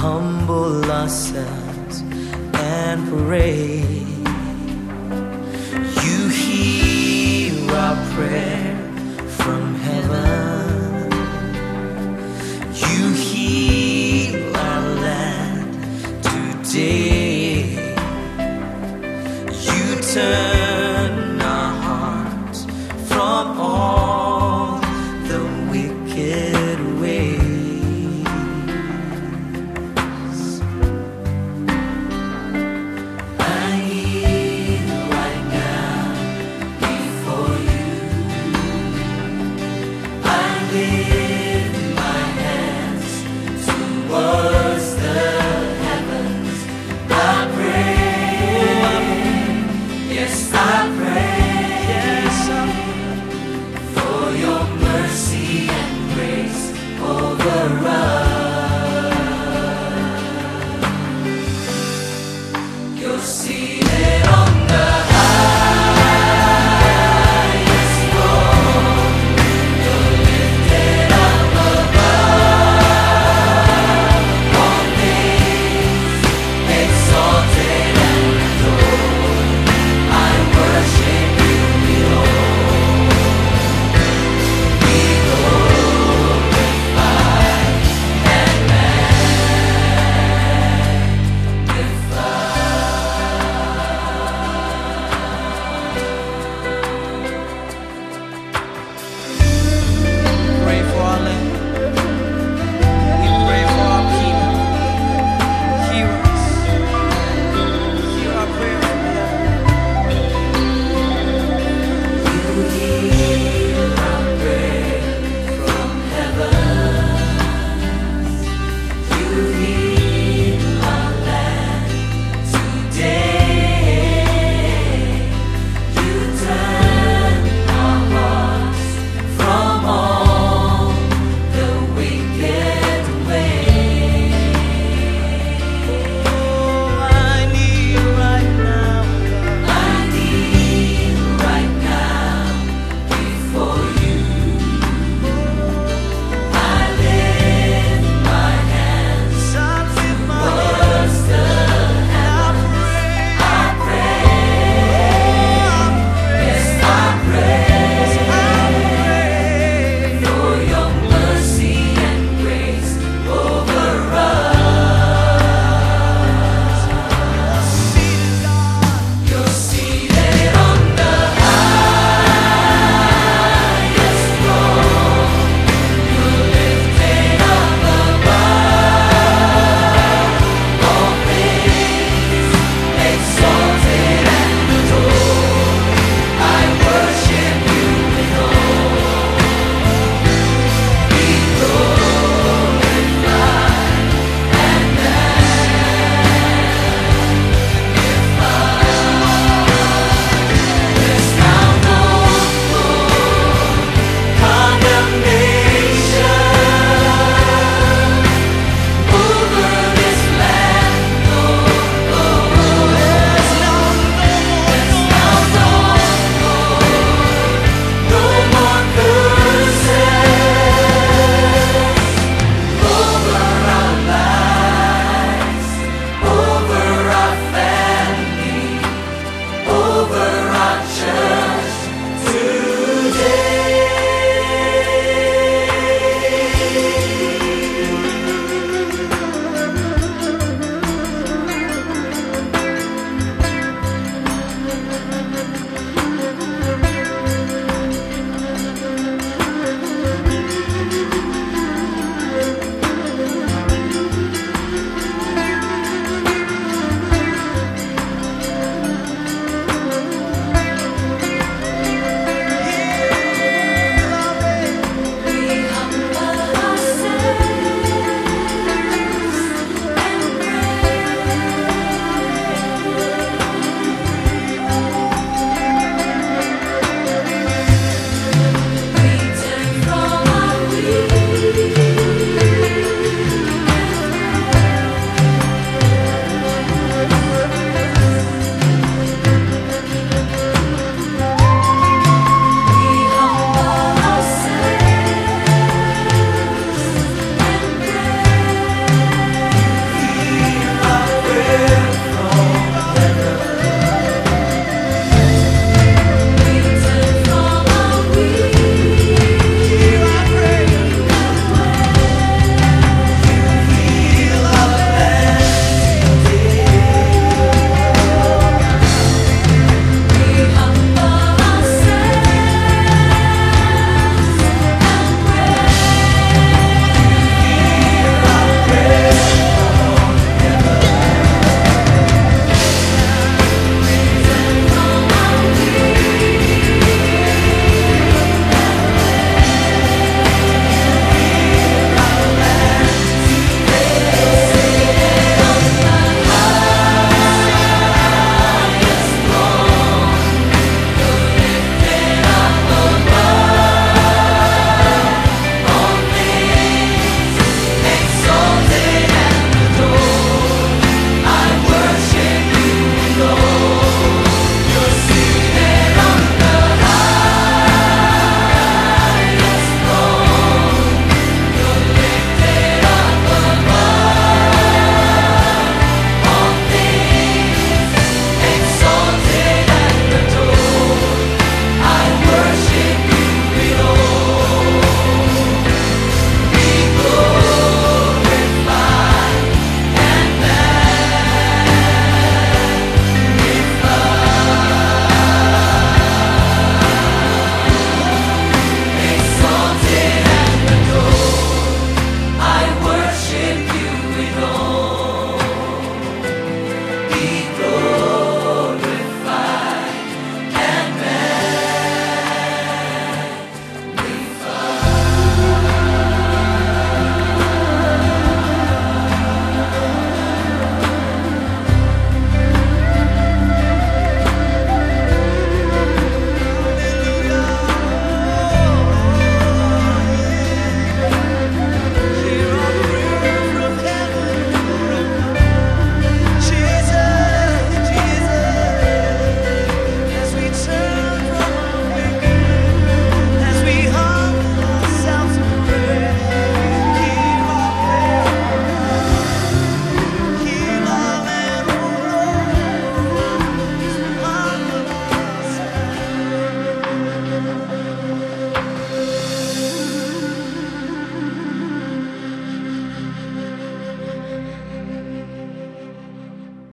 humble ourselves and pray. You hear our prayer from heaven. You heal our land today. You turn. Vivere Música